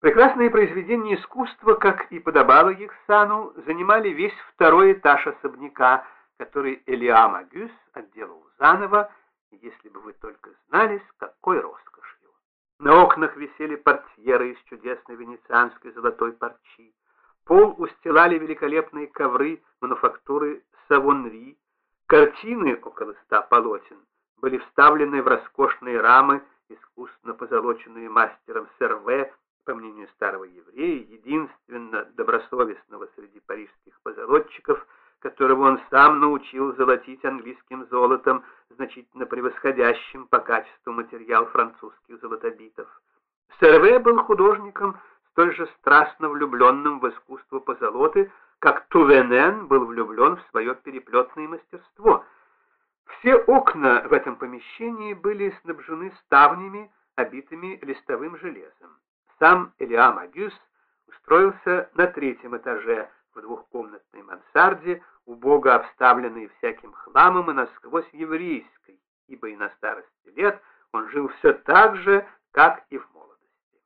Прекрасные произведения искусства, как и подобало их сану, занимали весь второй этаж особняка, который Элиам Агюс отделал заново, если бы вы только знали, с какой роскошью. На окнах висели портьеры из чудесной венецианской золотой парчи. Пол устилали великолепные ковры мануфактуры Савонри. Картины, около ста полотен, были вставлены в роскошные рамы, искусно позолоченные мастером Серве, старого еврея, единственно добросовестного среди парижских позолотчиков, которого он сам научил золотить английским золотом, значительно превосходящим по качеству материал французских золотобитов. Серве был художником, столь же страстно влюбленным в искусство позолоты, как Тувенен был влюблен в свое переплетное мастерство. Все окна в этом помещении были снабжены ставнями, обитыми листовым железом. Сам Элиам Агюс устроился на третьем этаже в двухкомнатной мансарде, убого обставленной всяким хламом и насквозь еврейской, ибо и на старости лет он жил все так же, как и в молодости.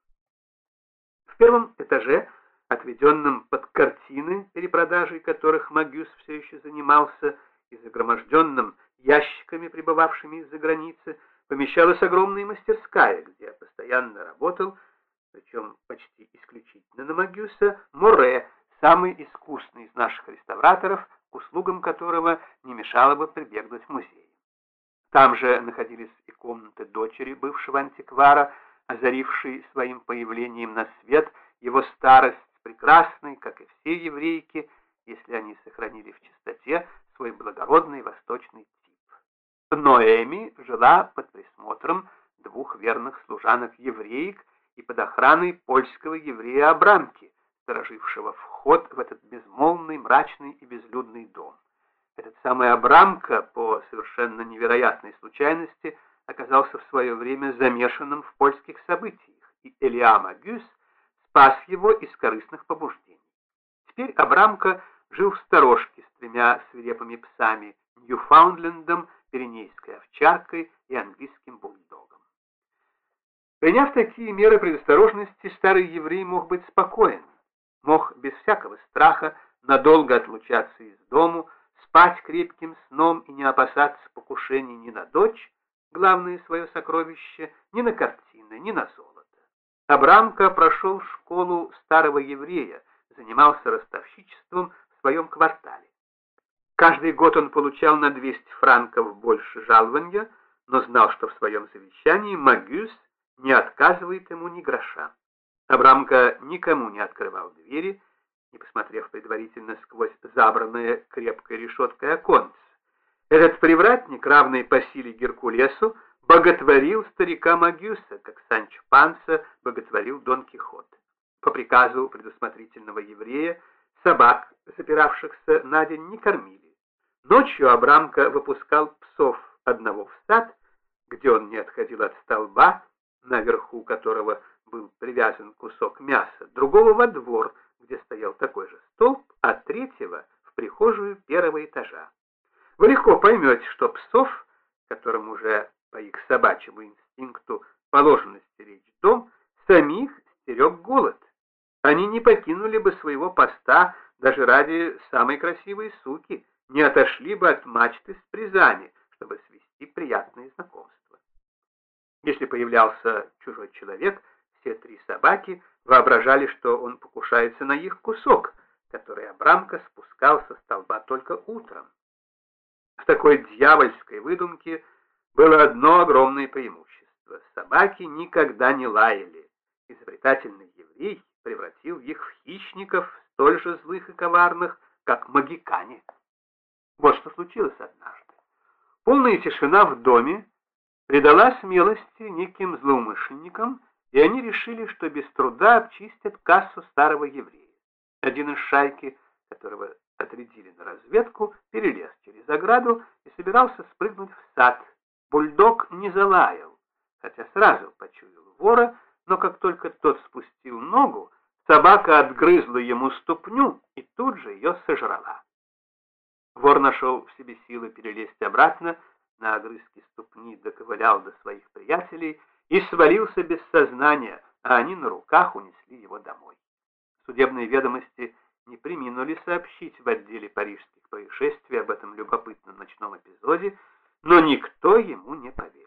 В первом этаже, отведенном под картины, перепродажей которых Магюс все еще занимался, и загроможденным ящиками, прибывавшими из-за границы, помещалась огромная мастерская, где постоянно работал причем почти исключительно на Магюса, Море, самый искусный из наших реставраторов, к услугам которого не мешало бы прибегнуть в музей. Там же находились и комнаты дочери бывшего антиквара, озарившей своим появлением на свет его старость прекрасной, как и все еврейки, если они сохранили в чистоте свой благородный восточный тип. Ноэми жила под присмотром двух верных служанок-евреек, и под охраной польского еврея Абрамки, сторожившего вход в этот безмолвный, мрачный и безлюдный дом. Этот самый Абрамка, по совершенно невероятной случайности, оказался в свое время замешанным в польских событиях, и Элиам Агюс спас его из корыстных побуждений. Теперь Абрамка жил в сторожке с тремя свирепыми псами, Ньюфаундлендом, пиренейской овчаркой и английским бульдогом. Приняв такие меры предосторожности, старый еврей мог быть спокоен, мог без всякого страха надолго отлучаться из дому, спать крепким сном и не опасаться покушений ни на дочь, главное свое сокровище, ни на картины, ни на золото. Абрамка прошел школу старого еврея, занимался ростовщичеством в своем квартале. Каждый год он получал на 200 франков больше жалования, но знал, что в своем завещании Магюс не отказывает ему ни гроша. Абрамка никому не открывал двери, не посмотрев предварительно сквозь забранное крепкой решеткой оконце. Этот привратник, равный по силе Геркулесу, боготворил старика Магюса, как Санчо Панса боготворил Дон Кихот. По приказу предусмотрительного еврея собак, запиравшихся на день, не кормили. Ночью Абрамка выпускал псов одного в сад, где он не отходил от столба, наверху которого был привязан кусок мяса, другого во двор, где стоял такой же столб, а третьего в прихожую первого этажа. Вы легко поймете, что псов, которым уже по их собачьему инстинкту положено стеречь дом, самих стерег голод. Они не покинули бы своего поста даже ради самой красивой суки, не отошли бы от мачты с призани, чтобы свести приятные знакомства. Если появлялся чужой человек, все три собаки воображали, что он покушается на их кусок, который Абрамка спускал со столба только утром. В такой дьявольской выдумке было одно огромное преимущество. Собаки никогда не лаяли. Изобретательный еврей превратил их в хищников, столь же злых и коварных, как магикане. Вот что случилось однажды. Полная тишина в доме придала смелости неким злоумышленникам, и они решили, что без труда обчистят кассу старого еврея. Один из шайки, которого отрядили на разведку, перелез через ограду и собирался спрыгнуть в сад. Бульдог не залаял, хотя сразу почуял вора, но как только тот спустил ногу, собака отгрызла ему ступню и тут же ее сожрала. Вор нашел в себе силы перелезть обратно, на огрызке ступни доковылял до своих приятелей и свалился без сознания, а они на руках унесли его домой. Судебные ведомости не приминули сообщить в отделе парижских происшествий об этом любопытном ночном эпизоде, но никто ему не поверил.